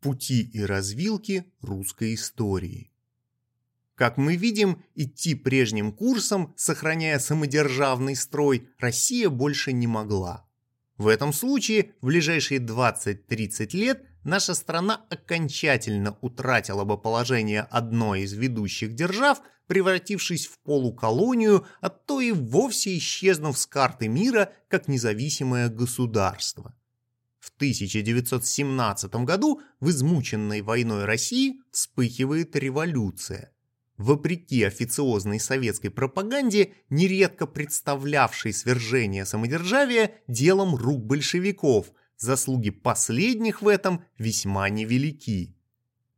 Пути и развилки русской истории. Как мы видим, идти прежним курсом, сохраняя самодержавный строй, Россия больше не могла. В этом случае в ближайшие 20-30 лет наша страна окончательно утратила бы положение одной из ведущих держав, превратившись в полуколонию, а то и вовсе исчезнув с карты мира как независимое государство. В 1917 году в измученной войной России вспыхивает революция. Вопреки официозной советской пропаганде, нередко представлявшей свержение самодержавия делом рук большевиков, заслуги последних в этом весьма невелики.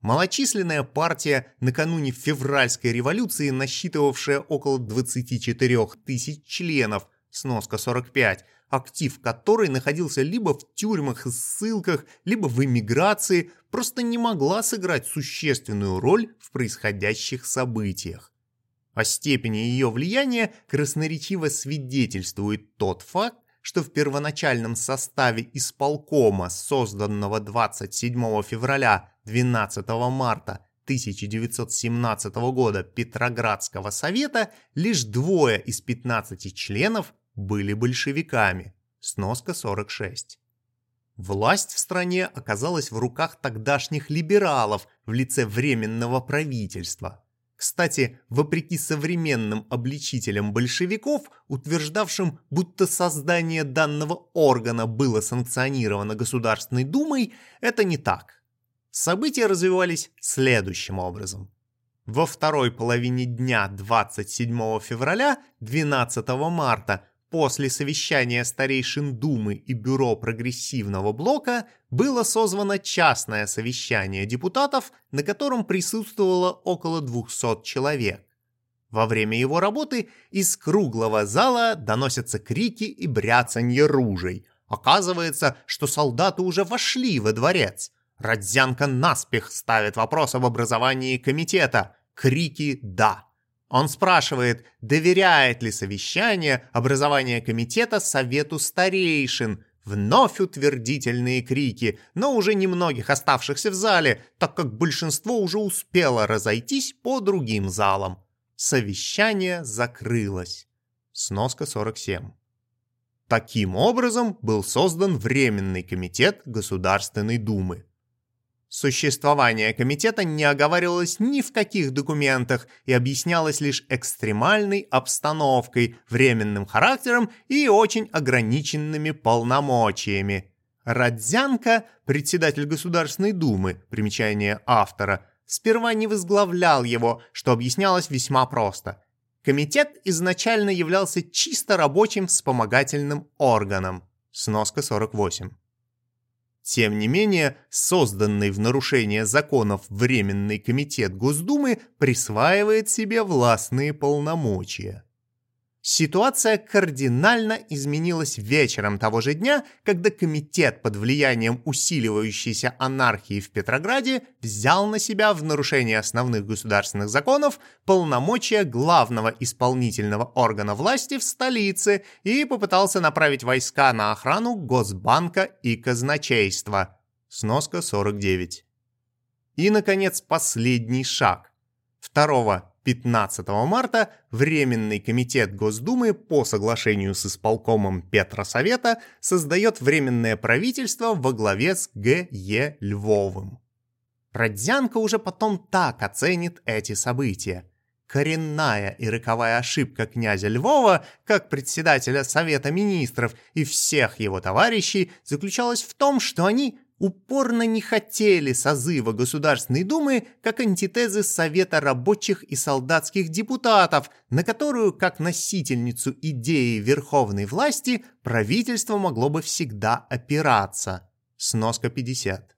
Малочисленная партия, накануне февральской революции, насчитывавшая около 24 тысяч членов, сноска 45, актив которой находился либо в тюрьмах и ссылках, либо в эмиграции, просто не могла сыграть существенную роль в происходящих событиях. О степени ее влияния красноречиво свидетельствует тот факт, что в первоначальном составе исполкома, созданного 27 февраля 12 марта 1917 года Петроградского совета, лишь двое из 15 членов были большевиками. Сноска 46. Власть в стране оказалась в руках тогдашних либералов в лице Временного правительства. Кстати, вопреки современным обличителям большевиков, утверждавшим, будто создание данного органа было санкционировано Государственной Думой, это не так. События развивались следующим образом. Во второй половине дня 27 февраля 12 марта После совещания старейшин Думы и Бюро прогрессивного блока было созвано частное совещание депутатов, на котором присутствовало около 200 человек. Во время его работы из круглого зала доносятся крики и бряцанье ружей. Оказывается, что солдаты уже вошли во дворец. Родзянко наспех ставит вопрос об образовании комитета. Крики «да». Он спрашивает, доверяет ли совещание образования комитета Совету старейшин. Вновь утвердительные крики, но уже немногих оставшихся в зале, так как большинство уже успело разойтись по другим залам. Совещание закрылось. Сноска 47. Таким образом был создан Временный комитет Государственной Думы. Существование комитета не оговаривалось ни в каких документах и объяснялось лишь экстремальной обстановкой, временным характером и очень ограниченными полномочиями. Родзянко, председатель Государственной Думы, примечание автора, сперва не возглавлял его, что объяснялось весьма просто. Комитет изначально являлся чисто рабочим вспомогательным органом. Сноска 48. Тем не менее, созданный в нарушение законов Временный комитет Госдумы присваивает себе властные полномочия. Ситуация кардинально изменилась вечером того же дня, когда комитет под влиянием усиливающейся анархии в Петрограде взял на себя в нарушение основных государственных законов полномочия главного исполнительного органа власти в столице и попытался направить войска на охрану Госбанка и казначейства. Сноска 49. И, наконец, последний шаг. 2 15 марта Временный комитет Госдумы по соглашению с исполкомом Петросовета создает Временное правительство во главе с Г. Е. Львовым. Родзянко уже потом так оценит эти события. Коренная и роковая ошибка князя Львова, как председателя Совета Министров и всех его товарищей, заключалась в том, что они упорно не хотели созыва Государственной Думы как антитезы Совета рабочих и солдатских депутатов, на которую, как носительницу идеи верховной власти, правительство могло бы всегда опираться. Сноска 50.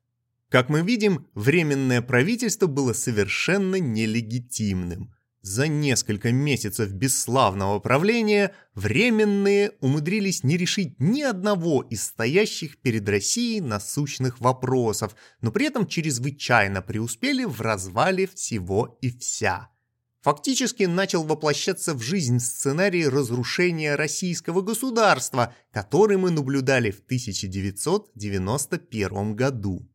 Как мы видим, Временное правительство было совершенно нелегитимным – за несколько месяцев бесславного правления временные умудрились не решить ни одного из стоящих перед Россией насущных вопросов, но при этом чрезвычайно преуспели в развале всего и вся. Фактически начал воплощаться в жизнь сценарий разрушения российского государства, который мы наблюдали в 1991 году.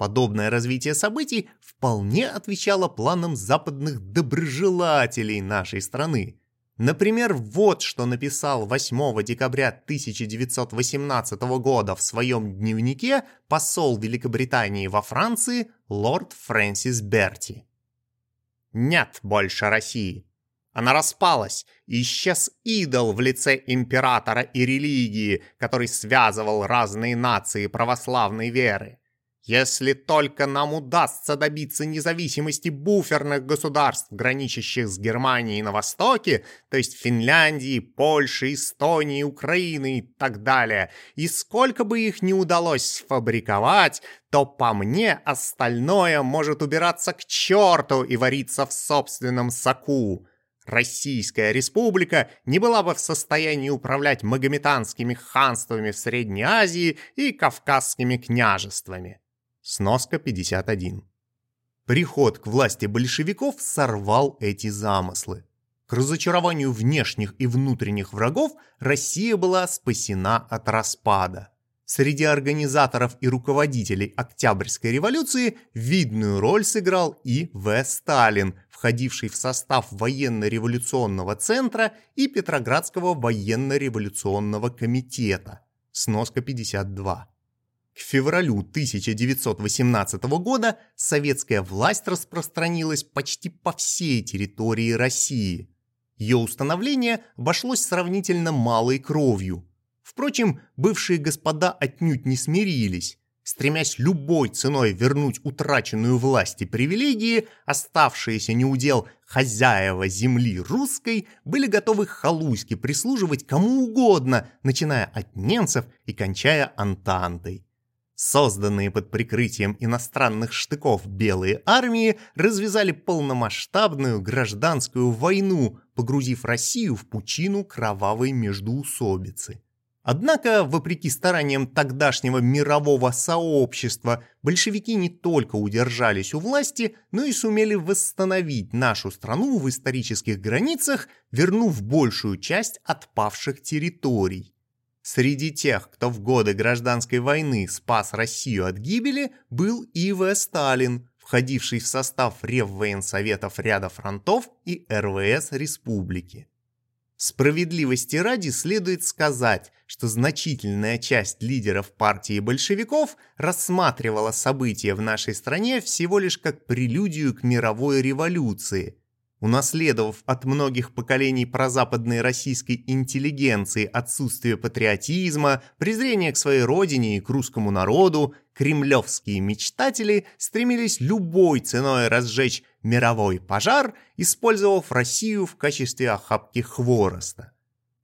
Подобное развитие событий вполне отвечало планам западных доброжелателей нашей страны. Например, вот что написал 8 декабря 1918 года в своем дневнике посол Великобритании во Франции лорд Фрэнсис Берти. «Нет больше России. Она распалась, и исчез идол в лице императора и религии, который связывал разные нации православной веры. Если только нам удастся добиться независимости буферных государств, граничащих с Германией на востоке, то есть Финляндии, Польши, Эстонии, Украины и так далее, и сколько бы их ни удалось сфабриковать, то по мне остальное может убираться к черту и вариться в собственном соку. Российская республика не была бы в состоянии управлять магометанскими ханствами в Средней Азии и кавказскими княжествами. Сноска 51. Приход к власти большевиков сорвал эти замыслы. К разочарованию внешних и внутренних врагов Россия была спасена от распада. Среди организаторов и руководителей Октябрьской революции видную роль сыграл и В. Сталин, входивший в состав военно-революционного центра и Петроградского военно-революционного комитета. Сноска 52. К февралю 1918 года советская власть распространилась почти по всей территории России. Ее установление обошлось сравнительно малой кровью. Впрочем, бывшие господа отнюдь не смирились. Стремясь любой ценой вернуть утраченную власть и привилегии, оставшиеся неудел хозяева земли русской были готовы халуйски прислуживать кому угодно, начиная от немцев и кончая антантой. Созданные под прикрытием иностранных штыков белые армии развязали полномасштабную гражданскую войну, погрузив Россию в пучину кровавой междоусобицы. Однако, вопреки стараниям тогдашнего мирового сообщества, большевики не только удержались у власти, но и сумели восстановить нашу страну в исторических границах, вернув большую часть отпавших территорий. Среди тех, кто в годы гражданской войны спас Россию от гибели, был И.В. Сталин, входивший в состав Реввоенсоветов ряда фронтов и РВС Республики. Справедливости ради следует сказать, что значительная часть лидеров партии большевиков рассматривала события в нашей стране всего лишь как прелюдию к мировой революции, Унаследовав от многих поколений прозападной российской интеллигенции отсутствие патриотизма, презрение к своей родине и к русскому народу, кремлевские мечтатели стремились любой ценой разжечь мировой пожар, использовав Россию в качестве охапки хвороста.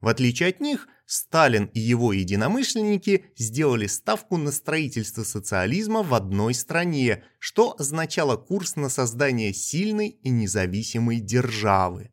В отличие от них, Сталин и его единомышленники сделали ставку на строительство социализма в одной стране, что означало курс на создание сильной и независимой державы.